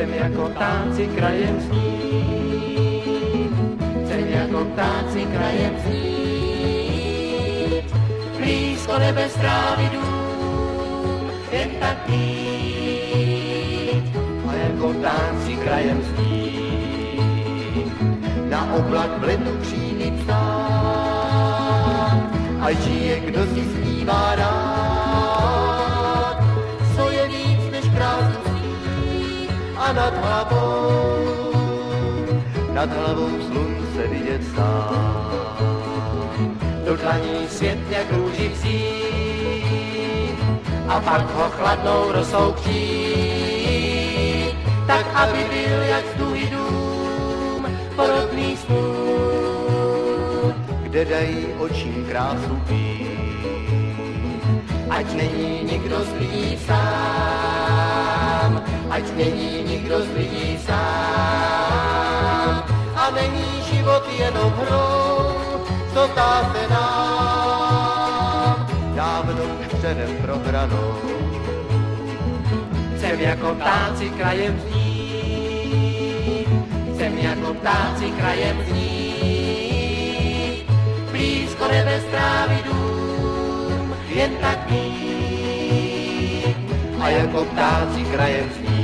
Chcem jako ptáci krajem snít, chcem jako ptáci krajem snít. Blízko nebe strávy dům, jen tak mít. A jako ptáci krajem snít, na oblak v letu přijít ptát. A žije, kdo si a nad hlavou, nad hlavou slunce vidět stát. Do dlaní svět jak růži vzít a pak ho chladnou rosou chtít, tak aby byl jak zdůj dům, podobný snu, kde dají očím krásu pít. Ať není nikdo zlý sám, ať není nikdo z lidí sám. A není život jenom hrou, co se nám, dávno už předem prohranou. Jsem jako ptáci krajem zní, jsem jako ptáci krajem zní. Blízko nebe stráví dům, jen tak mít, a jako ptáci krajem zní.